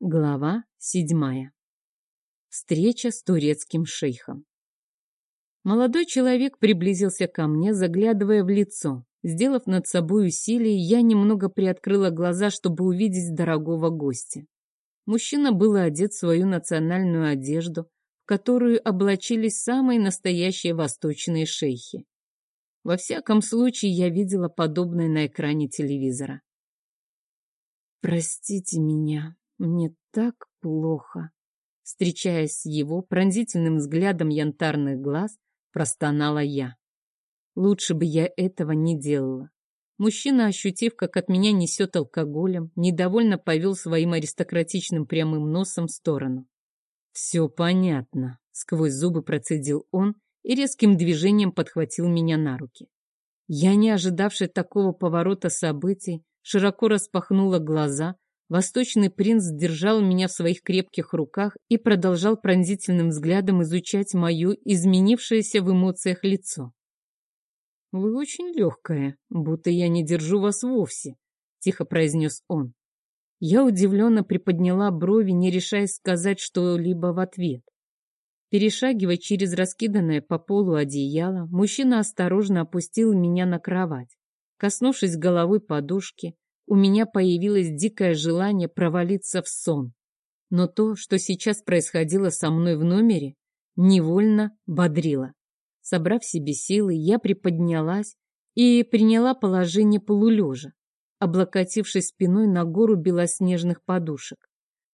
Глава седьмая. Встреча с турецким шейхом. Молодой человек приблизился ко мне, заглядывая в лицо. Сделав над собой усилие, я немного приоткрыла глаза, чтобы увидеть дорогого гостя. Мужчина был одет в свою национальную одежду, в которую облачились самые настоящие восточные шейхи. Во всяком случае, я видела подобное на экране телевизора. «Простите меня», мне так плохо. Встречаясь с его пронзительным взглядом янтарных глаз, простонала я. Лучше бы я этого не делала. Мужчина, ощутив, как от меня несет алкоголем, недовольно повел своим аристократичным прямым носом в сторону. «Все понятно», — сквозь зубы процедил он и резким движением подхватил меня на руки. Я, не ожидавшая такого поворота событий, широко распахнула глаза, Восточный принц держал меня в своих крепких руках и продолжал пронзительным взглядом изучать мое изменившееся в эмоциях лицо. «Вы очень легкая, будто я не держу вас вовсе», — тихо произнес он. Я удивленно приподняла брови, не решаясь сказать что-либо в ответ. Перешагивая через раскиданное по полу одеяло, мужчина осторожно опустил меня на кровать. Коснувшись головой подушки, у меня появилось дикое желание провалиться в сон. Но то, что сейчас происходило со мной в номере, невольно бодрило. Собрав себе силы, я приподнялась и приняла положение полулежа, облокотившись спиной на гору белоснежных подушек.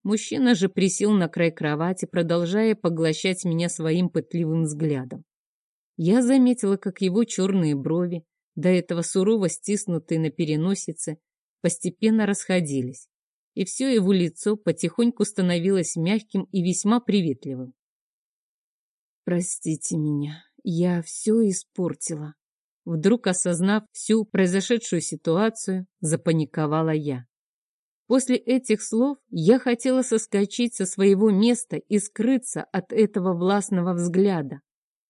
Мужчина же присел на край кровати, продолжая поглощать меня своим пытливым взглядом. Я заметила, как его черные брови, до этого сурово стиснутые на переносице, постепенно расходились, и все его лицо потихоньку становилось мягким и весьма приветливым. «Простите меня, я все испортила». Вдруг осознав всю произошедшую ситуацию, запаниковала я. После этих слов я хотела соскочить со своего места и скрыться от этого властного взгляда,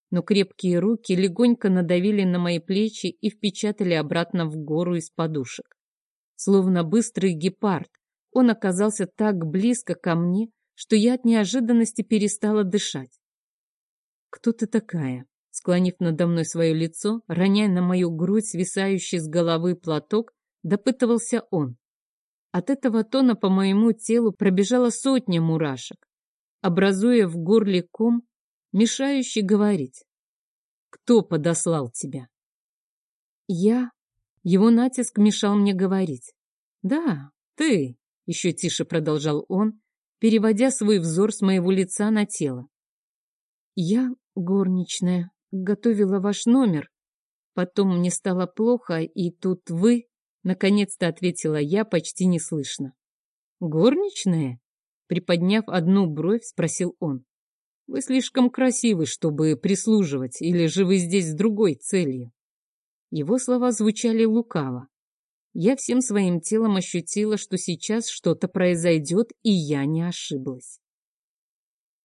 но крепкие руки легонько надавили на мои плечи и впечатали обратно в гору из подушек. Словно быстрый гепард, он оказался так близко ко мне, что я от неожиданности перестала дышать. «Кто ты такая?» Склонив надо мной свое лицо, роняя на мою грудь свисающий с головы платок, допытывался он. От этого тона по моему телу пробежала сотня мурашек, образуя в горле ком, мешающий говорить. «Кто подослал тебя?» «Я его натиск мешал мне говорить. «Да, ты», — еще тише продолжал он, переводя свой взор с моего лица на тело. «Я горничная, готовила ваш номер. Потом мне стало плохо, и тут вы...» Наконец-то ответила я почти неслышно. «Горничная?» Приподняв одну бровь, спросил он. «Вы слишком красивы, чтобы прислуживать, или же вы здесь с другой целью?» Его слова звучали лукаво. Я всем своим телом ощутила, что сейчас что-то произойдет, и я не ошиблась.